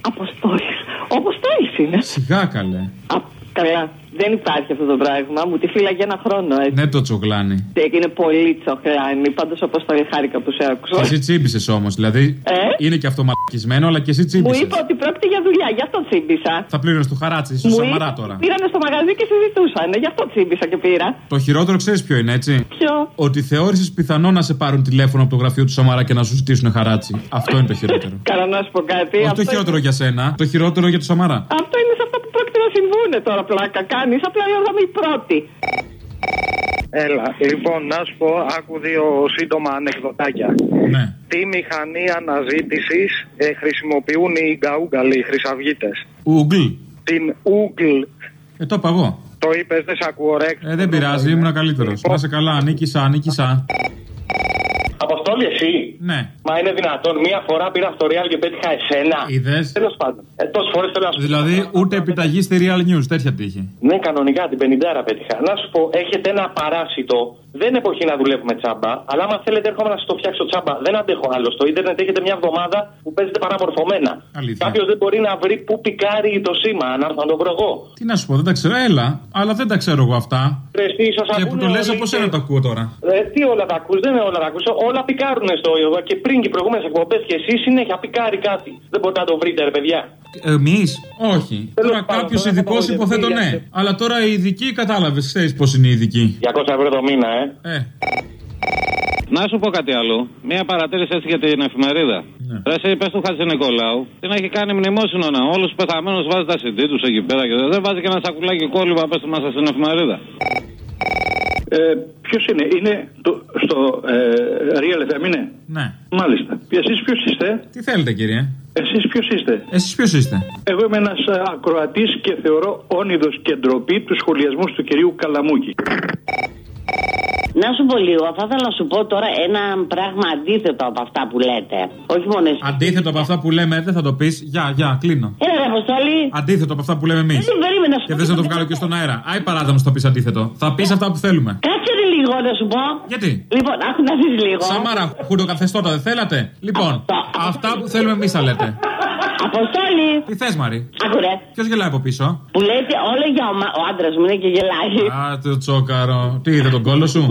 Αποστόλης. Όπω το είναι. Σιγά καλέ. Α, καλά. Δεν υπάρχει αυτό το πράγμα. Μου τη φύλαγε ένα χρόνο έτσι. Ναι, το τσογλάνι. Και Είναι πολύ τσοχλάνη. Πάντως Αποστόλη χάρηκα που σε άκουσα. Και εσύ τσίμπησες όμως. Δηλαδή Ε; είναι και αυτό μαλακισμένο, αλλά και εσύ Μου τσίμπησε. είπε ότι πρόκειται για δουλειά, γι' αυτό τσίμπησα. Θα πλήρωνες το χαράτσι, στο Μου Σαμαρά είπε- τώρα. Πήρανε στο μαγαζί και συζητούσαν. Γι' αυτό τσίμπησα και πήρα. Το χειρότερο ξέρεις ποιο είναι, έτσι; Ποιο; Ότι θεώρησες πιθανό να σε πάρουν τηλέφωνο από το γραφείο του Σαμαρά και να σου ζητήσουν χαράτσι. Αυτό είναι το χειρότερο. Καλά να σου πω κάτι. Όχι το αυτό- χειρότερο για σένα, το χειρότερο για το Σαμαρά. Αυτό είναι συμβούνε τώρα πλάκα. Κάνεις. Απλά λέω θα είμαι η πρώτη. Έλα, λοιπόν, να σου πω, άκου δύο σύντομα ανεκδοτάκια. Ναι. Τι μηχανή αναζήτησης χρησιμοποιούν οι γκαούγκαλοι, οι χρυσαυγίτες. Ουγγλ. Την Google. Ε, το είπα εγώ. Το είπες, δεν σε ακούω, ρε. Ε, δεν πειράζει, ήμουν καλύτερος. Να σε καλά, νίκησα, νίκησα. Αποστόλη, εσύ. Ναι. Μα είναι δυνατόν. Μία φορά πήρα στο Real και πέτυχα εσένα. Είδες. Τέλος πάντων. Ε, Τόσες φορές θέλω να σου Δηλαδή, ούτε επιταγής στη Real News, τέτοια τύχη. Ναι, κανονικά την 50 πέτυχα. Να σου πω, έχετε ένα παράσιτο. Δεν εποχή να δουλεύουμε τσάμπα, αλλά άμα θέλετε, έρχομαι να σας το φτιάξω τσάμπα. Δεν αντέχω άλλο. Στο ίντερνετ έχετε μια εβδομάδα που παίζετε παραμορφωμένα. Αλήθεια. Κάποιος δεν μπορεί να βρει πού πικάρει το σήμα, αν έρθω να το βρω εγώ. Τι να σου πω, δεν τα ξέρω, έλα. Αλλά δεν τα ξέρω εγώ αυτά. Ρε, εσύ, σας Και που ακούνε το λες όλοι από και- σένα το ακούω τώρα. Ε, τι όλα τα ακούς, δεν είναι όλα τα ακούς. Όλα πικάρουν στο yoga και πριν και οι προηγούμενες εκπομπές και εσύ συνέχεια πικάρει κάτι. Δεν μπορείτε να το βρείτε, ρε παιδιά. Εμείς, όχι. Τώρα κάποιος τώρα ειδικός θα το υποθέτω βρείτε. ναι. Αλλά τώρα οι ειδικοί κατάλαβες, ξέρεις πώς είναι οι ειδικοί. 200 ευρώ το μήνα, ε. Ε. Να σου πω κάτι άλλο. Μία παρατήρηση έτσι για την εφημερίδα. Ναι. Ρε, εσύ πες του Χατζη Νικολάου. Την έχει κάνει μνημόσυνο να. Όλους του πεθαμένους βάζει τα CD τους εκεί πέρα και δεν βάζει και ένα σακουλάκι κόλλημα πες του μέσα στην εφημερίδα. Ε, Ποιος είναι, είναι το, στο ε, Real FM, είναι; Ναι. Μάλιστα. Εσείς ποιος είστε, Τι θέλετε, κύριε; Εσείς ποιος είστε; Εσείς ποιος είστε; Εγώ είμαι ένας ακροατής και θεωρώ όνειδος και ντροπή του σχολιασμού του κυρίου Καλαμούκη. Να σου πω λίγο, θα ήθελα να σου πω τώρα ένα πράγμα αντίθετο από αυτά που λέτε. Όχι μόνο εσύ. Αντίθετο από αυτά που λέμε, δεν θα το πεις. Γεια, γεια, κλείνω. Έλα, ρε Αποστόλη. Αντίθετο από αυτά που λέμε εμείς. Δεν περίμενα να σου Και δεν θα το βγάλω και στον αέρα. Άι παράδειγμα, θα πεις αντίθετο. Θα πεις αυτά που θέλουμε. Κάτσε ρε λίγο να σου πω. Γιατί; Λοιπόν, άκου να δεις λίγο. Σαμάρα, χουροκαθεστώτα δεν θέλατε; Λοιπόν, αυτά που θέλουμε εμείς θα λέτε. Αποστόλη. Τι θες, Μαρή; Άκου ρε. Ποιος γελάει από πίσω; Που λέτε όλα για ομα... Ο άντρας μου είναι και γελάει. Α, το τσόκαρο. Τι είδε τον κόλο σου;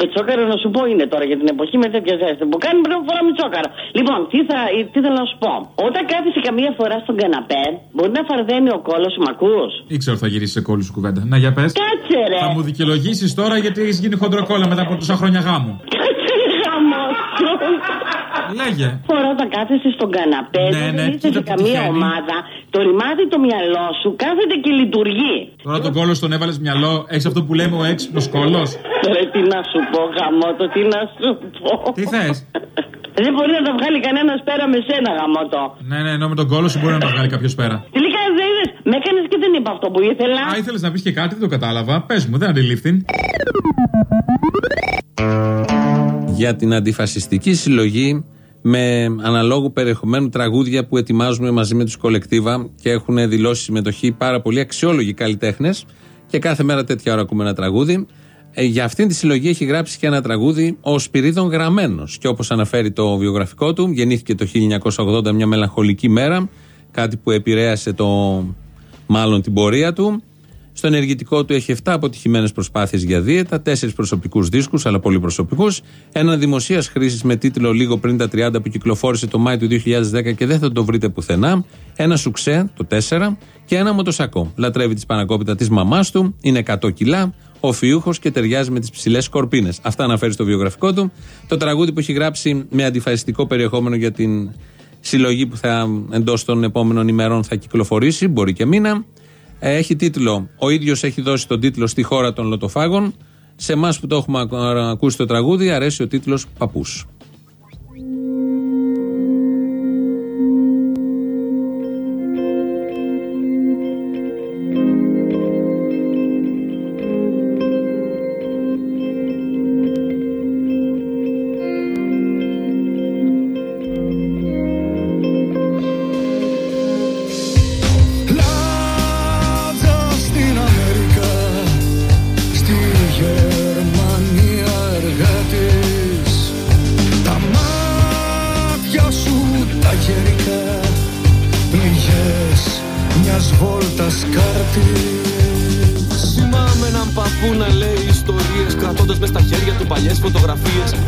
Το τσόκαρο να σου πω είναι τώρα για την εποχή με τέτοια ζέστη που κάνει πρέπει να φοράμε τσόκαρο. Λοιπόν, τι, θα, τι θέλω να σου πω. Όταν κάθεσαι καμία φορά στον καναπέ, μπορεί να φαρδένει ο κόλος σου, μ' ακούς; Ήξερα ότι θα γυρίσει σε κόλλου κουβέντα. Να για πες. Κάτσε ρε. Θα μου δικαιολογήσεις τώρα γιατί έχει γίνει χοντροκόλλα μετά από τόσα χρόνια γάμου. Κάτσε ρε γάμο σου. Λέγε. Φορά όταν κάθεσαι στον καναπέ, Ναι, δεν ναι, είσαι κοίτα σε τι καμία τυχαίνει. ομάδα. Το ρημάδι το μυαλό σου κάθεται και λειτουργεί. Τώρα τον κόλος τον έβαλες μυαλό. Έχεις αυτό που λέμε ο έξυπνος κόλος; Ρε τι να σου πω, γαμότο, τι να σου πω. Τι θες; Δεν μπορεί να τα βγάλει κανένας πέρα με σένα, γαμότο. Ναι, ναι, ενώ με τον κόλο σου μπορεί να το βγάλει κάποιος πέρα. Τελικά δεν είδες, με έκανες και δεν είπα αυτό που ήθελα. Α, ήθελες να πεις και κάτι, δεν το κατάλαβα. Πες μου, δεν αντιλήφθην. Για την αντιφασιστική συλλογή με αναλόγου περιεχομένου τραγούδια που ετοιμάζουμε μαζί με τους κολεκτίβα και έχουν δηλώσει συμμετοχή πάρα πολύ αξιόλογοι καλλιτέχνες και κάθε μέρα τέτοια ώρα ακούμε ένα τραγούδι. Ε, για αυτήν τη συλλογή έχει γράψει και ένα τραγούδι ο Σπυρίδων Γραμμένος και όπως αναφέρει το βιογραφικό του γεννήθηκε το 1980 μια μελαγχολική μέρα κάτι που επηρέασε το, μάλλον την πορεία του Στο ενεργητικό του έχει 7 αποτυχημένες προσπάθειες για δίαιτα, 4 προσωπικούς δίσκους, αλλά πολύ προσωπικούς, ένα δημοσίας χρήσης με τίτλο Λίγο πριν τα 30 που κυκλοφόρησε το Μάιο του 2010 και δεν θα το βρείτε πουθενά, ένα σουξέ, το 4, και ένα μοτοσακό. Λατρεύει τη σπανακόπιτα της μαμάς του, είναι 100 κιλά, ο φιούχος και ταιριάζει με τις ψηλές σκορπίνες. Αυτά αναφέρει στο βιογραφικό του. Το τραγούδι που έχει γράψει με αντιφασιστικό περιεχόμενο για την συλλογή που θα εντός των επόμενων ημερών θα κυκλοφορήσει, μπορεί και μήνα. Ε, Έχει τίτλο, ο ίδιος έχει δώσει τον τίτλο στη χώρα των λοτοφάγων. Σε εμάς που το έχουμε ακου- ακούσει το τραγούδι, αρέσει ο τίτλος Παππούς.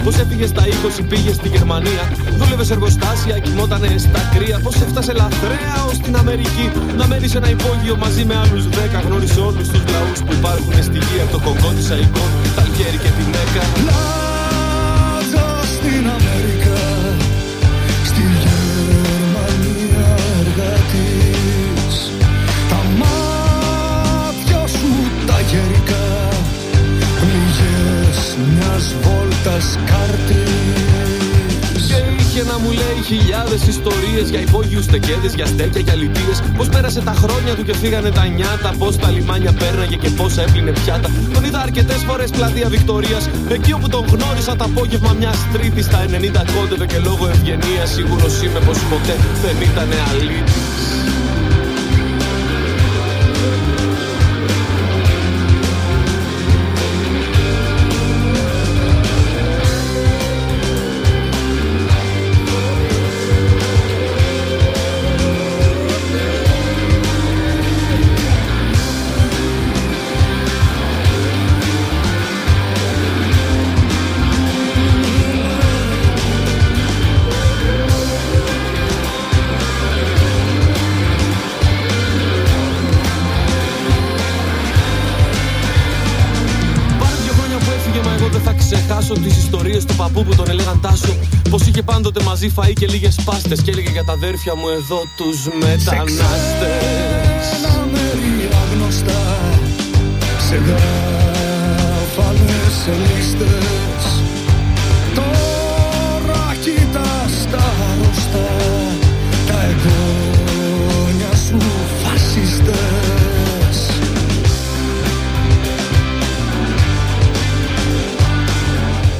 Πώς έφυγες στα 20, πήγες στη Γερμανία. Δούλευες σε εργοστάσια, κοιμότανε στα κρύα. Πώς έφτασε λαθρέα ως την Αμερική. Να μένεις σε ένα υπόγειο μαζί με άλλους 10. Γνώρισε όλους τους λαούς που υπάρχουν στη γη. Από το κονγκό της Αϊκόν, τα Αλγέρι και τη Μέκα. Χιλιάδες ιστορίες για υπόγειους τεκέδε, για στέκια, για λιτίε. Πώς πέρασε τα χρόνια του και φύγανε τα νιάτα. Πώς τα λιμάνια πέρναγε και πόσα έπλυνε πιάτα. Τον είδα αρκετές φορές πλατεία Βικτωρίας. Εκεί όπου τον γνώρισα το απόγευμα μιας Τρίτης στα 90 κόντευε και λόγω ευγενίας. Σίγουρος είμαι πως ποτέ δεν ήταν αλήτη. Είχε πάντοτε μαζί φαΐ και λίγες πάστες. Και έλεγε για τα αδέρφια μου εδώ τους μετανάστες. Ένα μέρη άγνωστα Σε γράφανε σε λίστες Τώρα κοίτας τα αρρωστά Τα εγγόνια σου φασιστές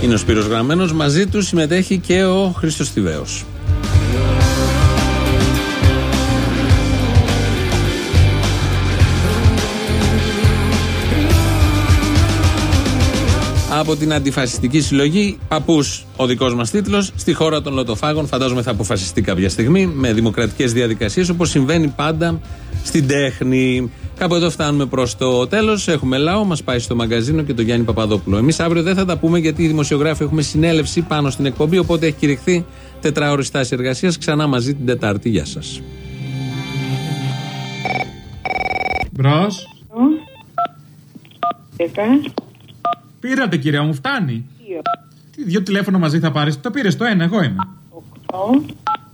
Είναι ο Σπύρος Γραμμένος, μαζί του συμμετέχει και ο Χρήστος Θηβαίος. Από την αντιφασιστική συλλογή, παππού ο δικός μας τίτλος, στη χώρα των λοτοφάγων. Φαντάζομαι θα αποφασιστεί κάποια στιγμή με δημοκρατικές διαδικασίες όπως συμβαίνει πάντα στην τέχνη. Κάπου εδώ φτάνουμε προς το τέλος. Έχουμε λαό, μας πάει στο μαγκαζίνο και το Γιάννη Παπαδόπουλο. Εμείς αύριο δεν θα τα πούμε γιατί οι δημοσιογράφοι έχουμε συνέλευση πάνω στην εκπομπή. Οπότε έχει κηρυχθεί τετράωρη στάση εργασίας. Ξανά μαζί την Τετάρτη. Γεια σας. Μπρος. Πήρατε κυρία μου, φτάνει. Τι δύο τηλέφωνο μαζί θα πάρεις. Το πήρες το ένα, εγώ είμαι.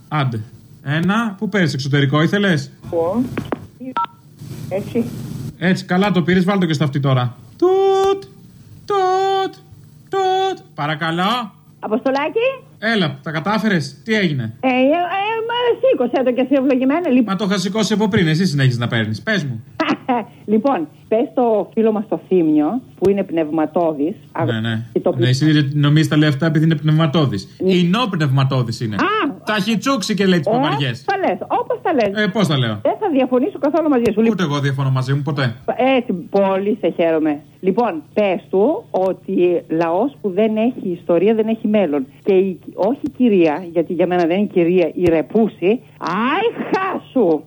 Άντε. Ένα, πού πέρασε εξωτερικό, ήθελες; Έτσι. Έτσι, καλά το πήρες, βάλτε το και στο αυτή τώρα. Τουτ, τουτ, τουτ. Παρακαλώ. Αποστολάκι. Έλα, τα κατάφερες. Τι έγινε; Ε, ε, ε, μα σήκωσε το και εσύ ευλογημένα. Λοιπόν, Μα το είχα σηκώσει από πριν, εσύ συνέχιζες να παίρνεις. Πες μου. λοιπόν πες το φίλο μας το Θήμιο, που είναι πνευματόδη. Ναι, ναι. Ναι, εσύ νομίζεις τα λέει αυτά επειδή είναι πνευματόδη. Ινό πνευματόδη είναι. Α, Τα έχει τσούξει και λέει τις παπαριές. τα λες, όπω τα λες; Ε, πώς τα λέω; Δεν θα διαφωνήσω καθόλου μαζί σου. Ούτε εγώ διαφωνώ μαζί μου ποτέ. Έτσι, πολύ σε χαίρομαι. Λοιπόν, πες του ότι λαός που δεν έχει ιστορία δεν έχει μέλλον. Και η, όχι η κυρία, γιατί για μένα δεν είναι κυρία, η ρεπούση. Άι, χάσου!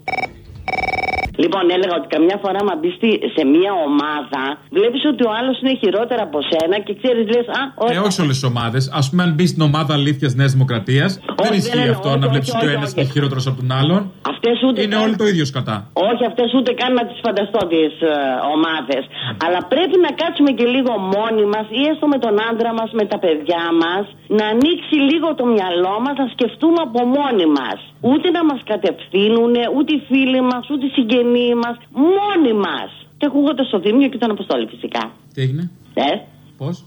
Λοιπόν, έλεγα ότι καμιά φορά, μα μπεις στη- σε μία ομάδα, βλέπεις ότι ο άλλος είναι χειρότερα από σένα και ξέρεις, λες, Α, Ε, ωραία. όχι σε όλες τι ομάδες. Α πούμε, αν μπεις στην ομάδα αλήθειας Νέας Δημοκρατίας, δεν δεν ισχύει εννοώ, αυτό όχι, να όχι, βλέπεις όχι, ότι ο ένας όχι. είναι χειρότερος από τον άλλον. Αυτές ούτε Είναι καν- όλοι το ίδιο σκατά. Όχι αυτές ούτε καν να τις φανταστώ τις ομάδες. Αλλά πρέπει να κάτσουμε και λίγο μόνοι μας ή έστω με τον άντρα μας, με τα παιδιά μας, να ανοίξει λίγο το μυαλό μας, να σκεφτούμε από μόνοι μας. Ούτε να μας κατευθύνουν, ούτε οι φίλοι μας, ούτε οι συγγενείς μας. Μόνοι μας. Και ακούγοντα στο Δήμιο και τον Αποστόλη φυσικά. Τι έγινε, Ε, πώς;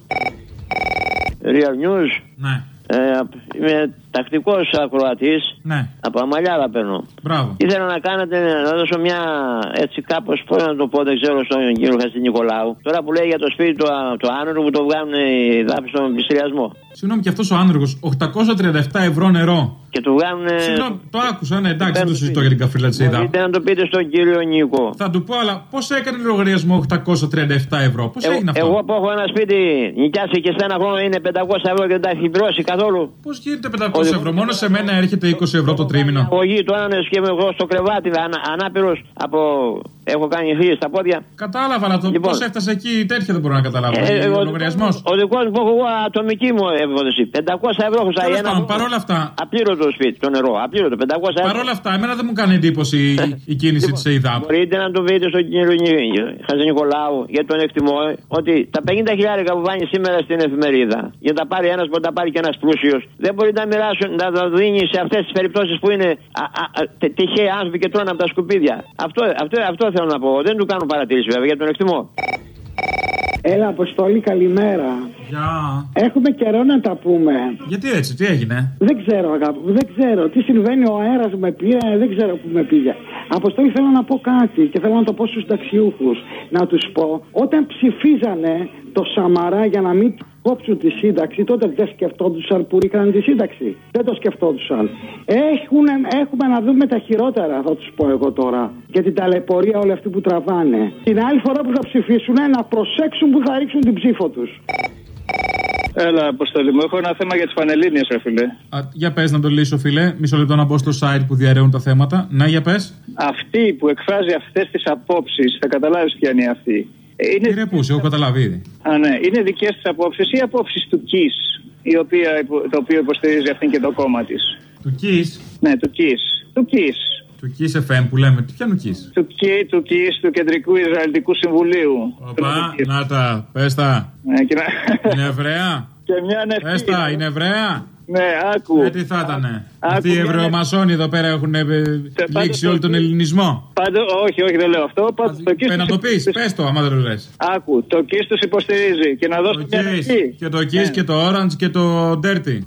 Real News. Ναι. Ε, είμαι τακτικός ακροατής. Ναι. Από Αμαλιάδα παίρνω. Μπράβο. Ήθελα να κάνετε να δώσω μια έτσι κάπως, πώς να το πω, δεν ξέρω στον κύριο Χατζη Νικολάου. Τώρα που λέει για το σπίτι του α- το άνεργο που το βγάλουν οι δάφοι στον πληστηριασμό. Συγγνώμη, και αυτός ο άνεργος 837 ευρώ νερό. Και του βγάλουν. Συγγνώμη, το άκουσα, ναι, εντάξει, δεν το συζητώ για την καφρίλα τη ΕΙΔΑ. Μπορείτε να το πείτε στον κύριο Νίκο. Θα του πω, αλλά πώς έκανε λογαριασμό 837 ευρώ, πώς Εγώ- έγινε αυτό; Εγώ που έχω ένα σπίτι νοικιάσει και σε ένα χρόνο είναι 500 ευρώ και δεν τα έχει πληρώσει καθόλου. Πώς γίνεται 500 ευρώ, μόνο σε μένα έρχεται 20 ευρώ το τρίμηνο. Αγωγή το ένα και εγώ στο κρεβάτι, ανα, ανάπηρο από. Έχω κάνει χίλιε στα πόδια. Κατάλαβα, αλλά το Λοιπόν. πώ έφτασε εκεί τέτοια δεν μπορώ να καταλάβω. Ε, ο ο- λογαριασμός; Ο δικός μου που έχω εγώ ατομική μου έμβολη. 500 ευρώ έχω Τέλος ένα. πάντων, παρόλα αυτά. Απλήρωτο το σπίτι, το νερό. Απλήρωτο, 500 ευρώ. Παρόλα αυτά, εμένα δεν μου κάνει εντύπωση η- η κίνηση της ΕΙΔΑΠ. Μπορείτε να το πείτε στον κύριο Χαζη Νικολάου γιατί τον εκτιμώ ε, ότι τα 50 χιλιάρικα που βάνει σήμερα στην εφημερίδα για να τα πάρει ένας που τα πάρει και ένας πλούσιος δεν μπορεί να μοιράσουν, να τα δίνει σε αυτές τις περιπτώσεις που είναι α, α, α, τε- τυχαίοι άνθρωποι και τρώνε από τα σκουπίδια. Αυτό, αυτό, αυτό θέλω να πω. Δεν του κάνω παρατήρηση βέβαια γιατί τον εκτιμώ. Έλα, Αποστόλη, καλημέρα. Γεια. Έχουμε καιρό να τα πούμε. Γιατί έτσι, τι έγινε; Δεν ξέρω, αγάπη μου, δεν ξέρω. Τι συμβαίνει, ο αέρας με πήρε, δεν ξέρω που με πήγε. Αποστόλη, θέλω να πω κάτι και θέλω να το πω στους συνταξιούχου. Να τους πω, όταν ψηφίζανε το Σαμαρά για να μην κόψουν τη σύνταξη, τότε δεν σκεφτόντουσαν που ρίχναν τη σύνταξη. Δεν το σκεφτόντουσαν. Έχουν, έχουμε να δούμε τα χειρότερα, θα τους πω εγώ τώρα. Και την ταλαιπωρία όλοι αυτοί που τραβάνε. Την άλλη φορά που θα ψηφίσουν, να προσέξουν που θα ρίξουν την ψήφο τους. Έλα, Αποστολή μου, έχω ένα θέμα για τις Πανελλήνιες, ρε φίλε. Α, για πες να το λύσω, φίλε. Μισό λεπτό να μπω στο site που διαρρέουν τα θέματα. Ναι, για πες. Αυτή που εκφράζει αυτές τις απόψεις, θα καταλάβεις ποια είναι αυτή. Ε, Είναι, Κύριε Πούση, έχω καταλάβει ήδη. α, ναι, είναι δικές της απόψεις ή απόψεις του ΚΙΣ, η οποία, υπο- το οποίο υποστηρίζει αυτή και το κόμμα της. Του ΚΙΣ; Ναι, του ΚΙΣ. Του ΚΙΣ. Του ΚΙΣ FM που λέμε. Τι πιάνου ΚΙΣ; Του, ΚΙ, του ΚΙΣ, του Κεντρικού Ισραηλιτικού Συμβουλίου. Οπα, να τα, πες τα. Ναι, και, να- Είναι Εβραία; και μια νεφή. Πες τα, είναι Εβραία; Ναι, άκου. Ε, τι θα ήταν. Άκου Αυτοί οι μια Εβραιομασόνοι εδώ πέρα έχουν ε, πάντως λήξει το- όλο τον ελληνισμό. Πάντω, όχι, όχι, δεν λέω αυτό. Πάντως, το ΚΙΣ Ε, να το τους- πει, πες το, άμα δεν το λες. Άκου, το ΚΙΣ τους υποστηρίζει και να δώσω μια νεφή. Και το Kiss και το Orange και το Dirty.